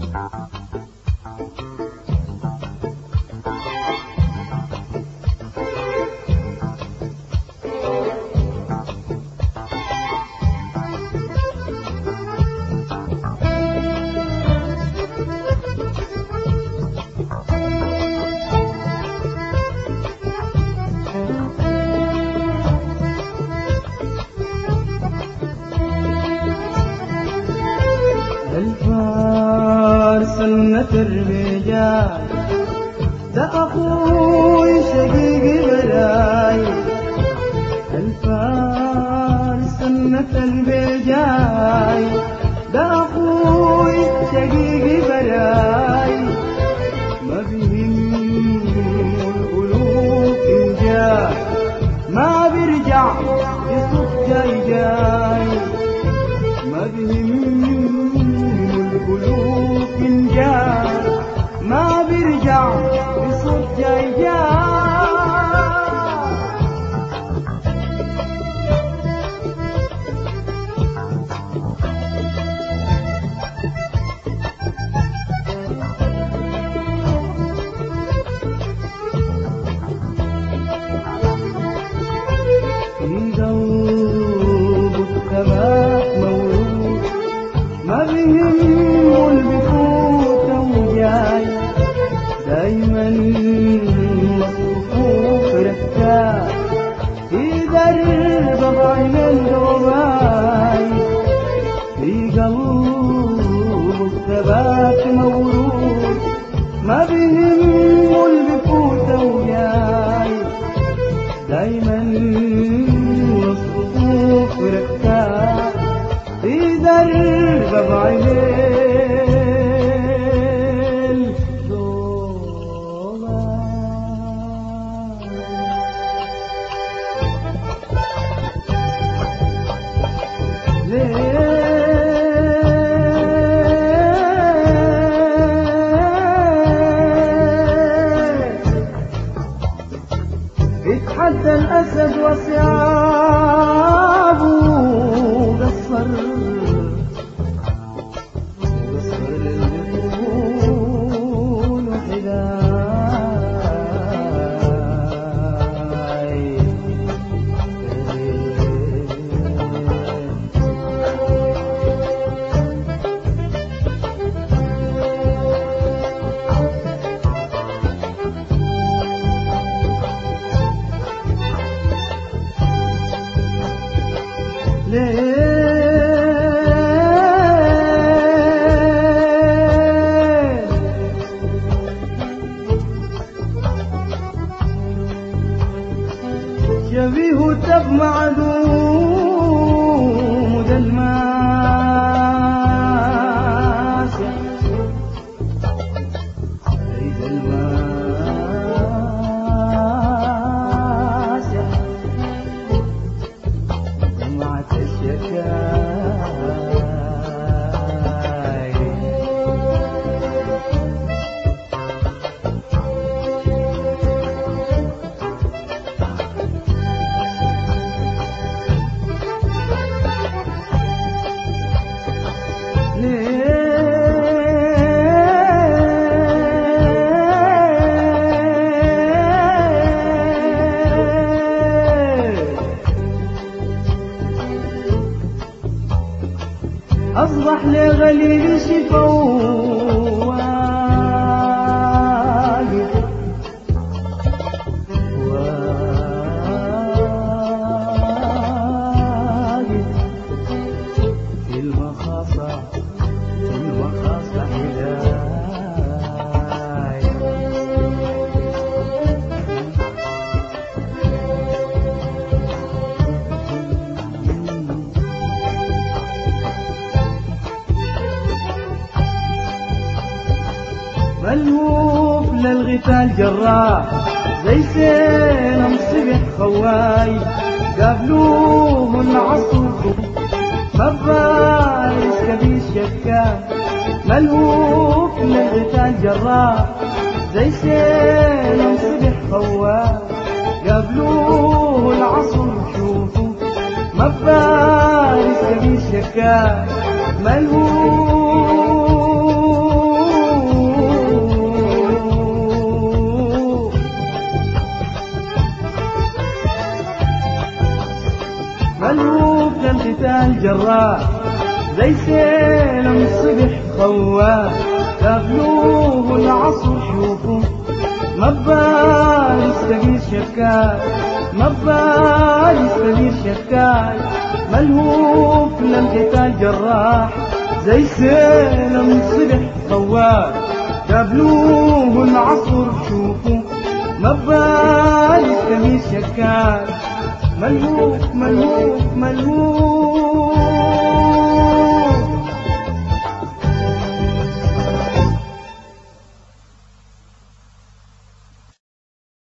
Thank you. الرجال ده أخوي شقيقي براي الفارس سنة الرجال ده أخوي شقيقي براي ما بهم القلوب إن جاء ما بيرجع يصف جاي جاي ثبات مولود ما بهم اتحدى الأسد وثيابه قصر قصر ليه شبيه تب معدوم. أصبح لغليل شفا في المخاصة في المخاصة. ملهوف للغتال جراح زي سينا مصبح خواي قابلوه العصر. مبارس كبير شكا ملهوف للغتال جراح زي سينا مصبح خواي قابلوه العصر. شوفوا. مبارس كبير شكا ملهوف جراح زي سيلم صبح خواه قابلوه العصر شوفوا ما بال يستغيث شكاي ما بال يستغيث شكاي. ملهوف للقتال جراح زي سيلم صبح خواه قابلوه العصر شوفوا ما بال يستغيث شكاي. ملهوف ملهوف ملهوف